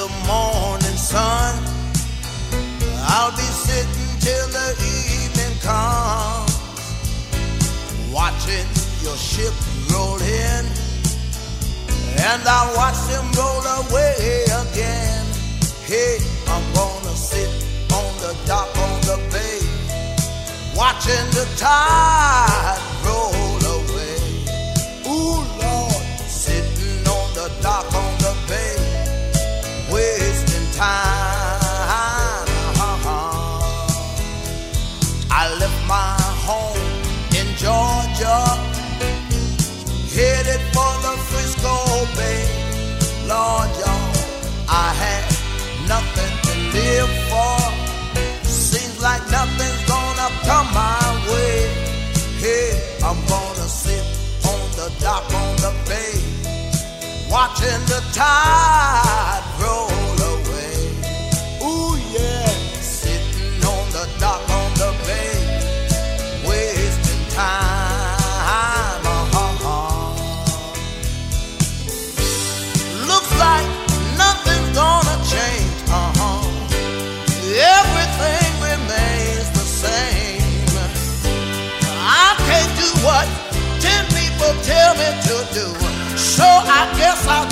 the morning sun. I'll be sitting till the evening comes, watching your ship roll in, and I'll watch them roll away again. Hey, I'm gonna sit on the dock on the bay, watching the tide Gonna sit on the dock on the bay, watching the tide me to do. So I guess I'll